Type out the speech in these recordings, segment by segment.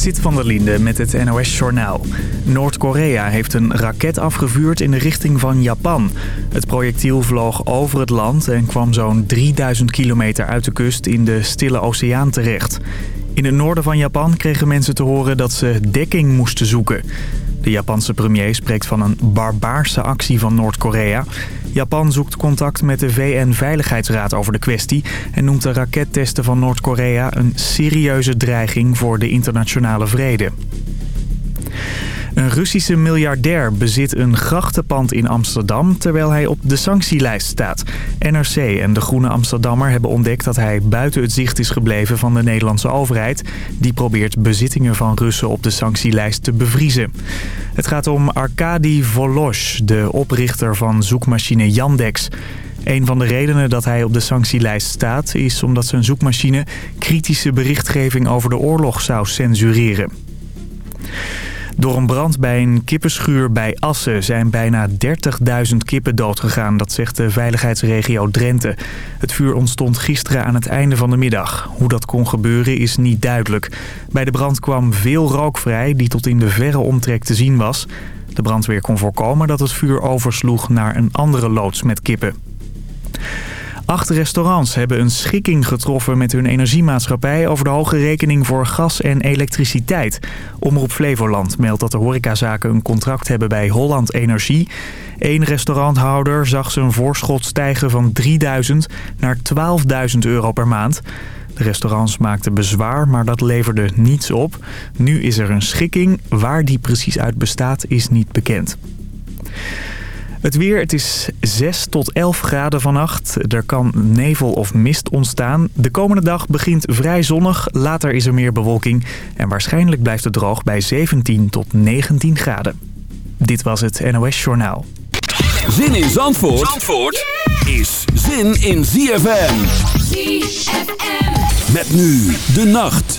Sit van der Linde met het NOS-journaal. Noord-Korea heeft een raket afgevuurd in de richting van Japan. Het projectiel vloog over het land en kwam zo'n 3000 kilometer uit de kust in de Stille Oceaan terecht. In het noorden van Japan kregen mensen te horen dat ze dekking moesten zoeken. De Japanse premier spreekt van een barbaarse actie van Noord-Korea. Japan zoekt contact met de VN-veiligheidsraad over de kwestie... en noemt de rakettesten van Noord-Korea een serieuze dreiging voor de internationale vrede. Een Russische miljardair bezit een grachtenpand in Amsterdam... terwijl hij op de sanctielijst staat. NRC en de Groene Amsterdammer hebben ontdekt dat hij buiten het zicht is gebleven van de Nederlandse overheid. Die probeert bezittingen van Russen op de sanctielijst te bevriezen. Het gaat om Arkady Volosh, de oprichter van zoekmachine Yandex... Een van de redenen dat hij op de sanctielijst staat... is omdat zijn zoekmachine kritische berichtgeving over de oorlog zou censureren. Door een brand bij een kippenschuur bij Assen zijn bijna 30.000 kippen doodgegaan. Dat zegt de veiligheidsregio Drenthe. Het vuur ontstond gisteren aan het einde van de middag. Hoe dat kon gebeuren is niet duidelijk. Bij de brand kwam veel rook vrij die tot in de verre omtrek te zien was. De brandweer kon voorkomen dat het vuur oversloeg naar een andere loods met kippen. Acht restaurants hebben een schikking getroffen met hun energiemaatschappij... over de hoge rekening voor gas en elektriciteit. Omroep Flevoland meldt dat de horecazaken een contract hebben bij Holland Energie. Eén restauranthouder zag zijn voorschot stijgen van 3.000 naar 12.000 euro per maand. De restaurants maakten bezwaar, maar dat leverde niets op. Nu is er een schikking. Waar die precies uit bestaat is niet bekend. Het weer, het is 6 tot 11 graden vannacht. Er kan nevel of mist ontstaan. De komende dag begint vrij zonnig, later is er meer bewolking... en waarschijnlijk blijft het droog bij 17 tot 19 graden. Dit was het NOS Journaal. Zin in Zandvoort, Zandvoort is zin in ZFM. ZFM. Met nu de nacht.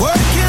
Work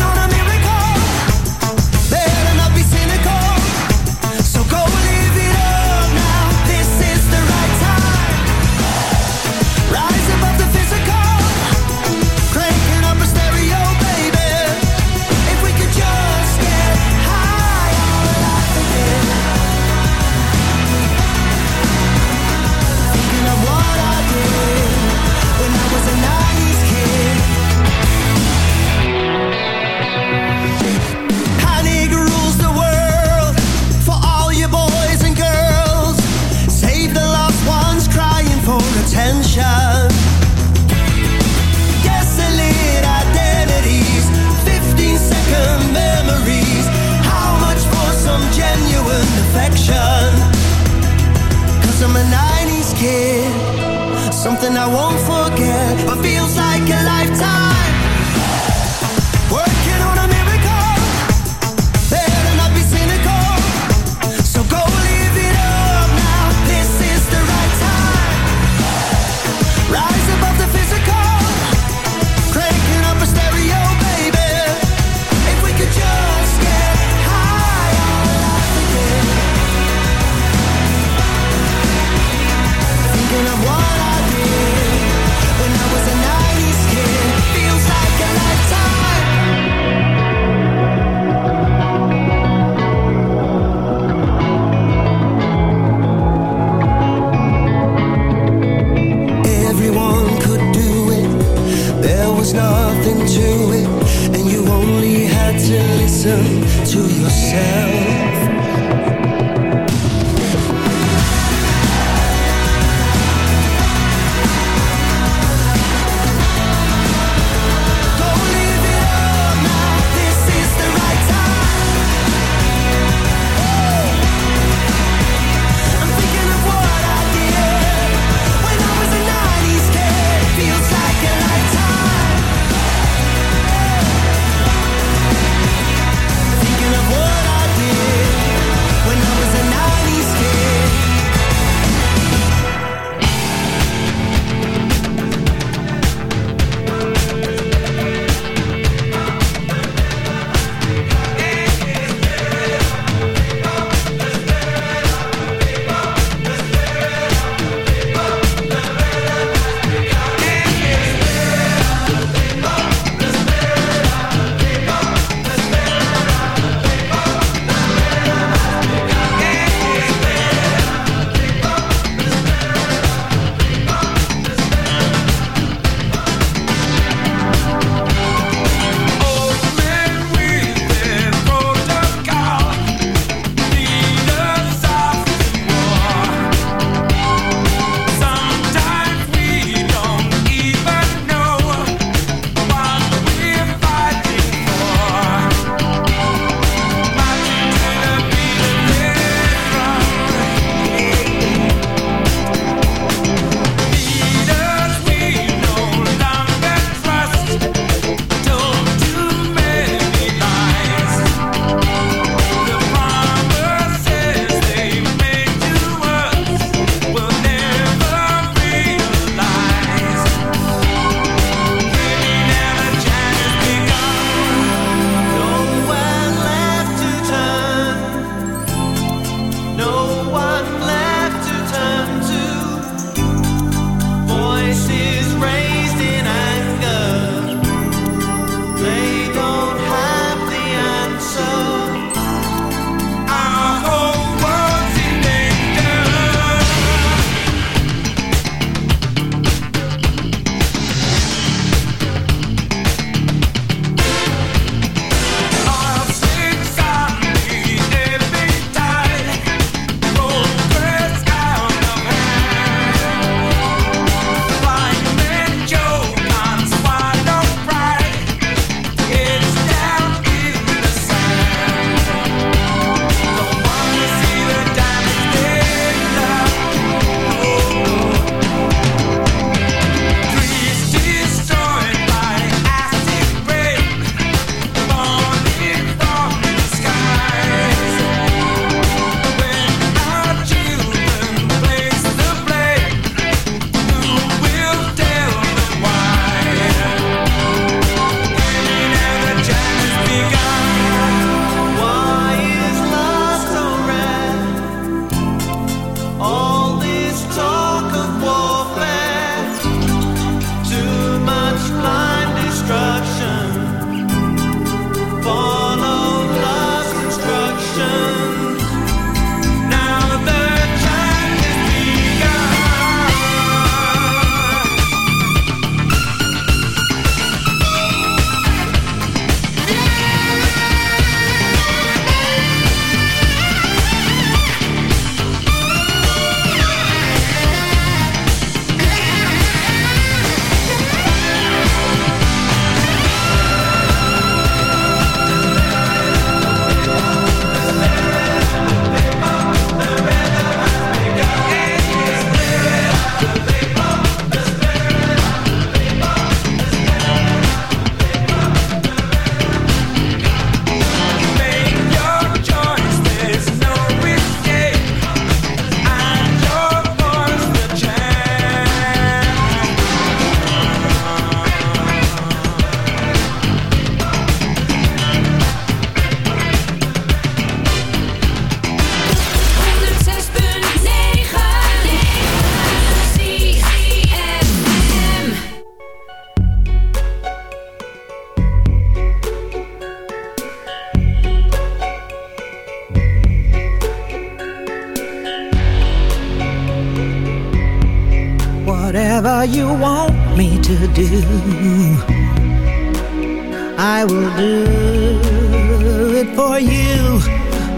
I will do it for you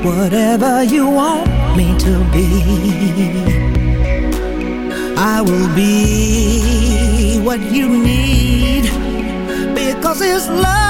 Whatever you want me to be. I will be what you need Because it's love.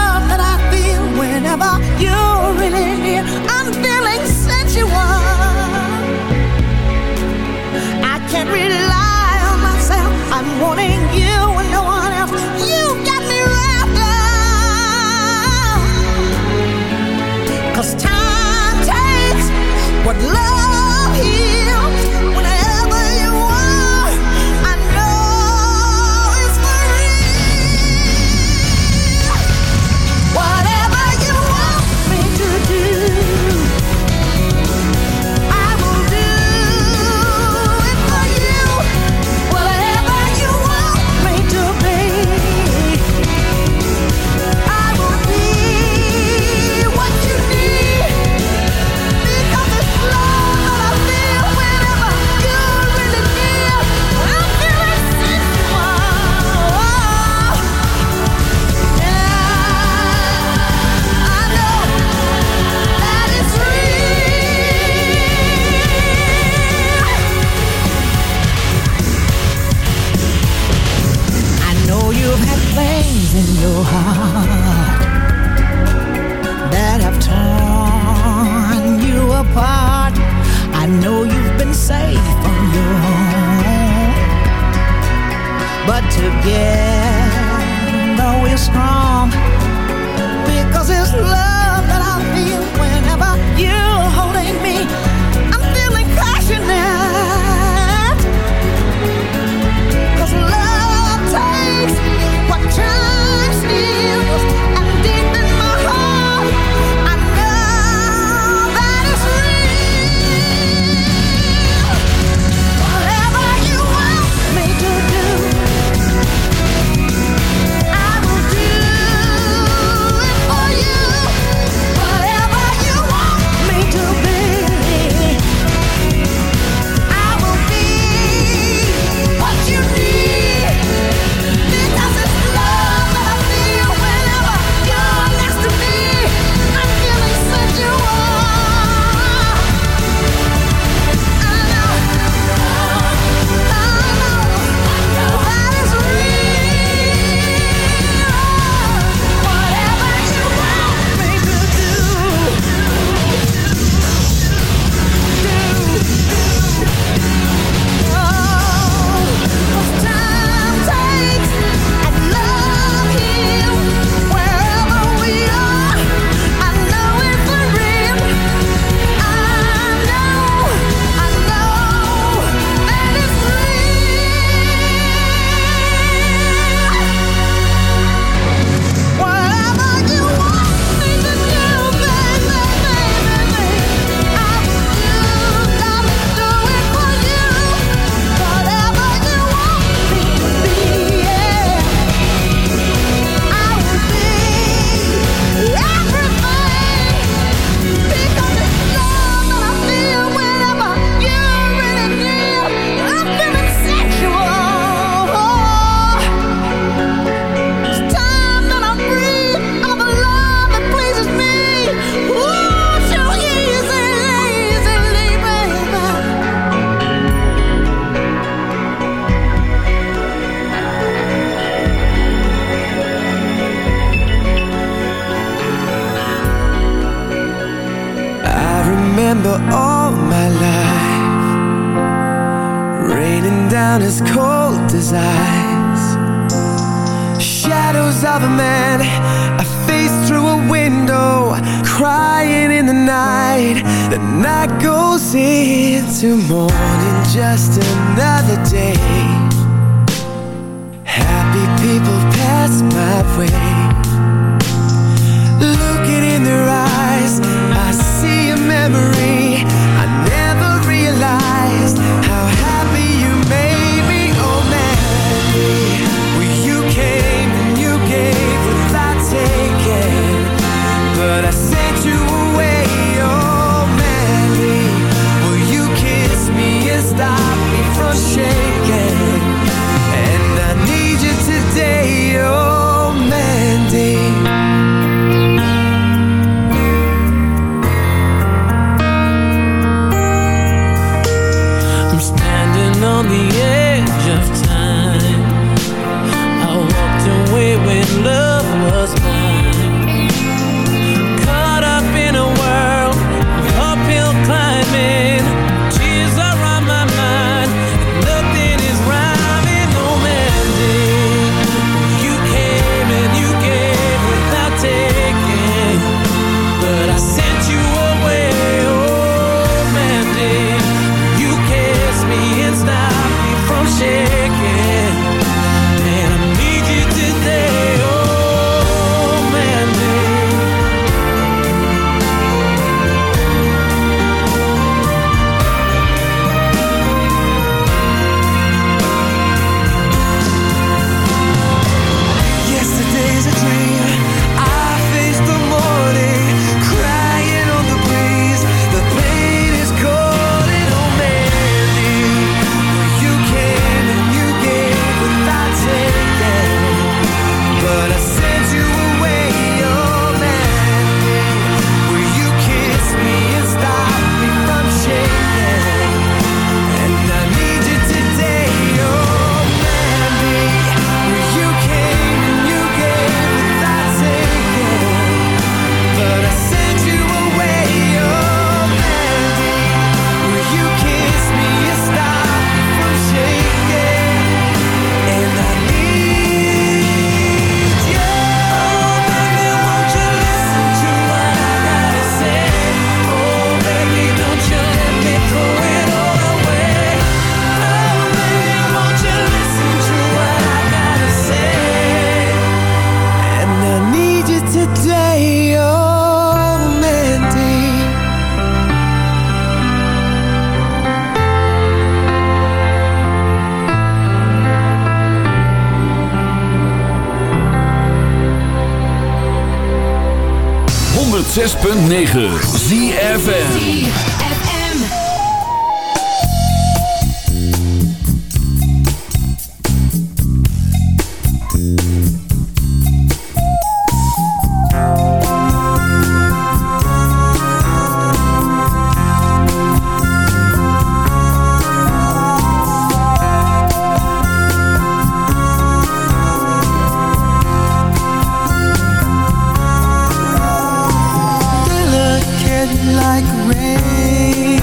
remember all my life. Raining down as cold as ice. Shadows of a man I face through a window Crying in the night. The night goes into morning Just another day. Happy people pass my way. shaking And I need you today, oh. 9. rain.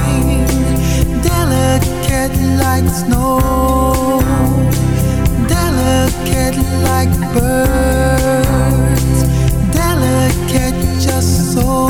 Delicate like snow. Delicate like birds. Delicate just so.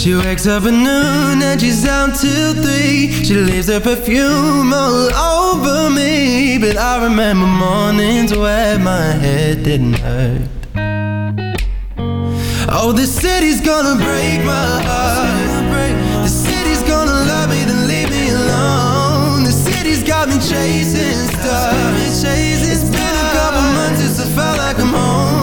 She wakes up at noon and she's out till three. She leaves her perfume all over me But I remember mornings where my head didn't hurt Oh, the city's gonna break my heart. The city's gonna love me, then leave me alone. The city's got me chasing stars. It's been a couple months since I felt like I'm home.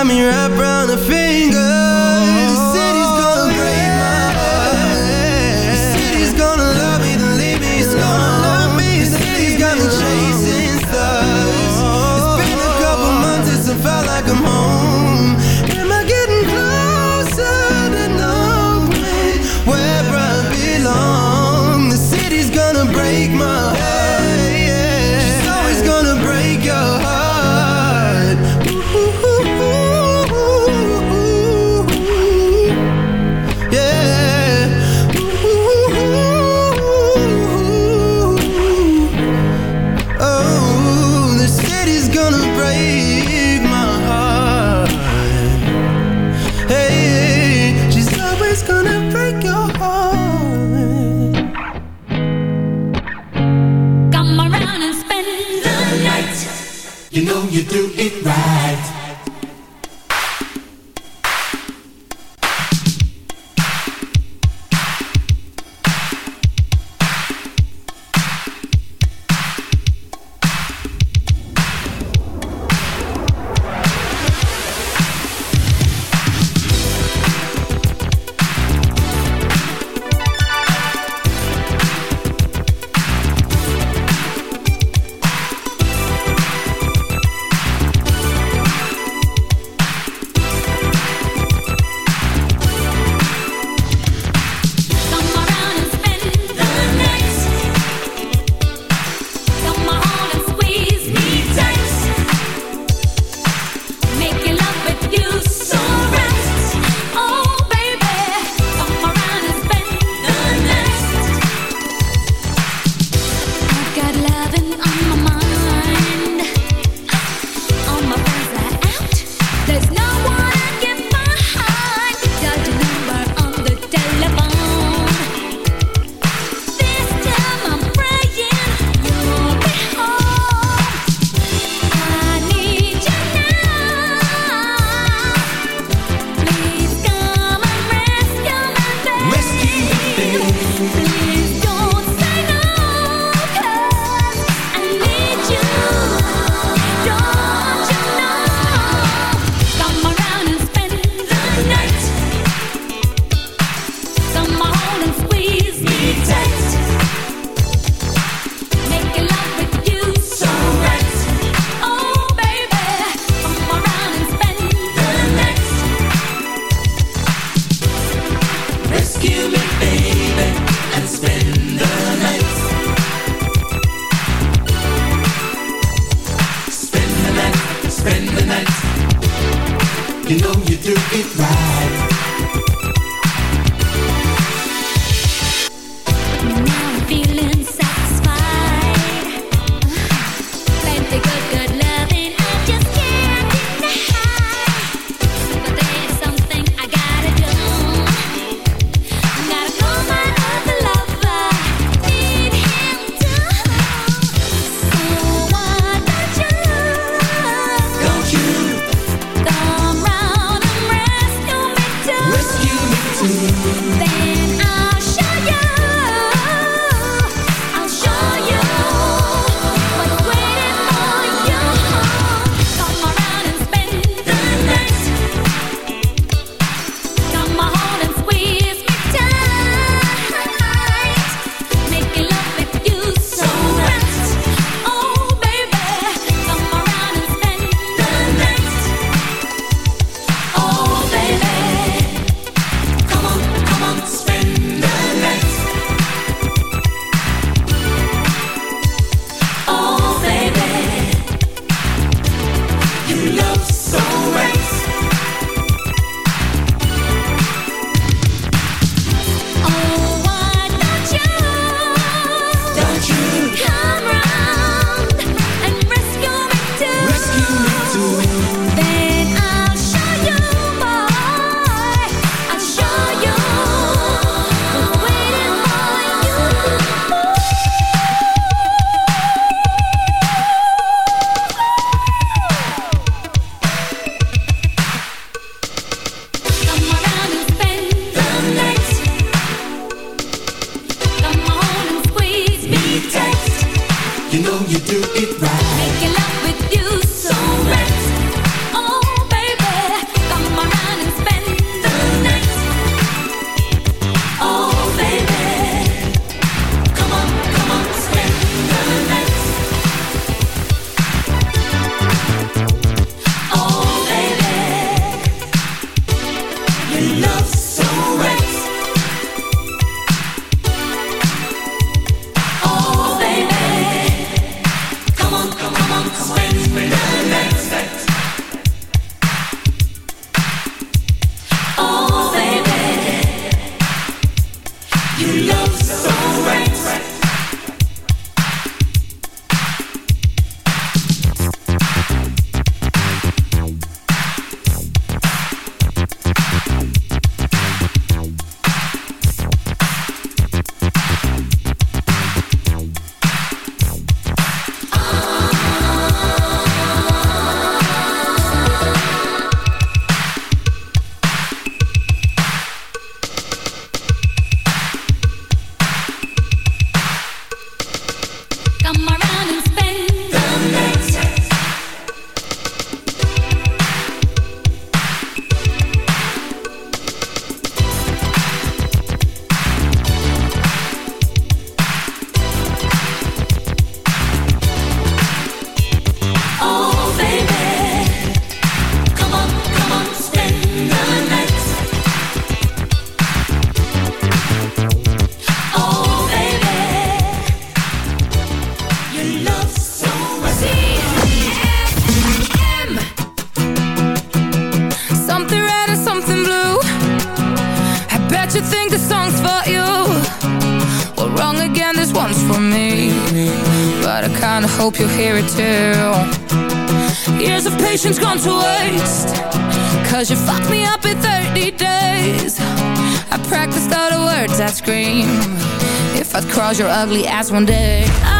Got me wrapped I'd your ugly ass one day.